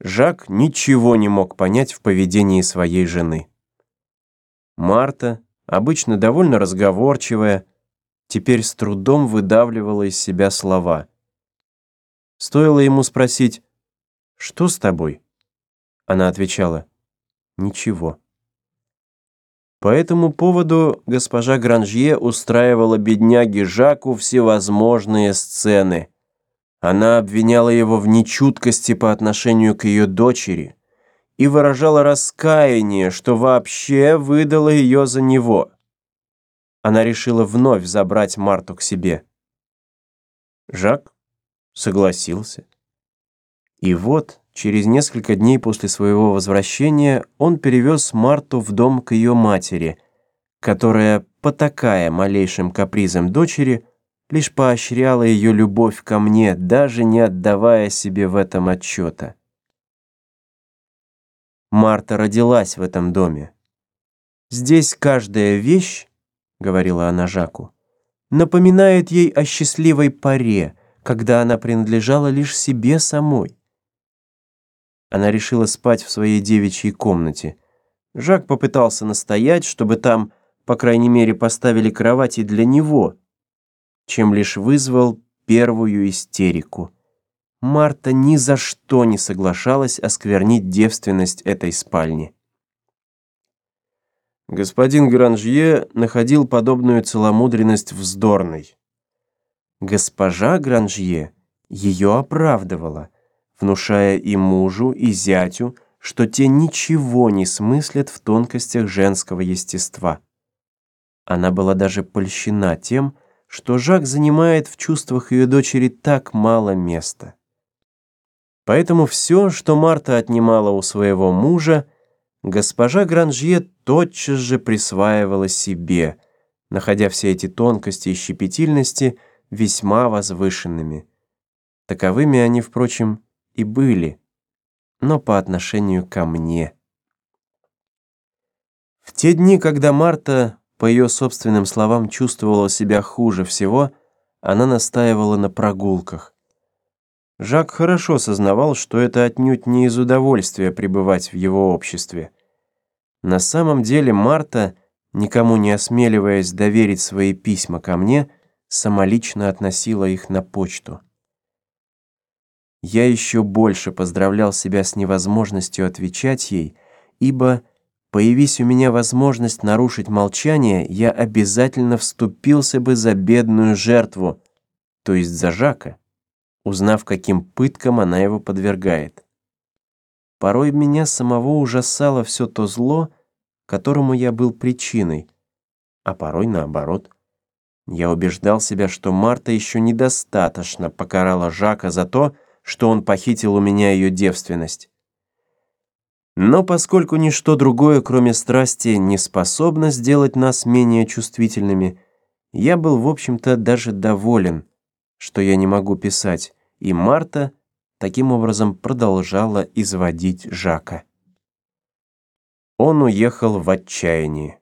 Жак ничего не мог понять в поведении своей жены. Марта, обычно довольно разговорчивая, теперь с трудом выдавливала из себя слова. Стоило ему спросить «Что с тобой?» Она отвечала «Ничего». По этому поводу госпожа Гранжье устраивала бедняге Жаку всевозможные сцены – она обвиняла его в нечуткости по отношению к ее дочери и выражала раскаяние, что вообще выдала ее за него. Она решила вновь забрать Марту к себе. Жак согласился. И вот, через несколько дней после своего возвращения, он перевез Марту в дом к ее матери, которая, потакая малейшим капризом дочери, лишь поощряла ее любовь ко мне, даже не отдавая себе в этом отчета. Марта родилась в этом доме. «Здесь каждая вещь, — говорила она Жаку, — напоминает ей о счастливой паре, когда она принадлежала лишь себе самой. Она решила спать в своей девичьей комнате. Жак попытался настоять, чтобы там, по крайней мере, поставили кровать и для него — чем лишь вызвал первую истерику. Марта ни за что не соглашалась осквернить девственность этой спальни. Господин Гранжье находил подобную целомудренность вздорной. Госпожа Гранжье ее оправдывала, внушая и мужу, и зятю, что те ничего не смыслят в тонкостях женского естества. Она была даже польщена тем, что что Жак занимает в чувствах ее дочери так мало места. Поэтому все, что Марта отнимала у своего мужа, госпожа Гранжье тотчас же присваивала себе, находя все эти тонкости и щепетильности весьма возвышенными. Таковыми они, впрочем, и были, но по отношению ко мне. В те дни, когда Марта по ее собственным словам, чувствовала себя хуже всего, она настаивала на прогулках. Жак хорошо сознавал, что это отнюдь не из удовольствия пребывать в его обществе. На самом деле Марта, никому не осмеливаясь доверить свои письма ко мне, самолично относила их на почту. Я еще больше поздравлял себя с невозможностью отвечать ей, ибо Появись у меня возможность нарушить молчание, я обязательно вступился бы за бедную жертву, то есть за Жака, узнав, каким пыткам она его подвергает. Порой меня самого ужасало все то зло, которому я был причиной, а порой наоборот. Я убеждал себя, что Марта еще недостаточно покарала Жака за то, что он похитил у меня ее девственность. Но поскольку ничто другое, кроме страсти, не способно сделать нас менее чувствительными, я был, в общем-то, даже доволен, что я не могу писать, и Марта таким образом продолжала изводить Жака. Он уехал в отчаянии.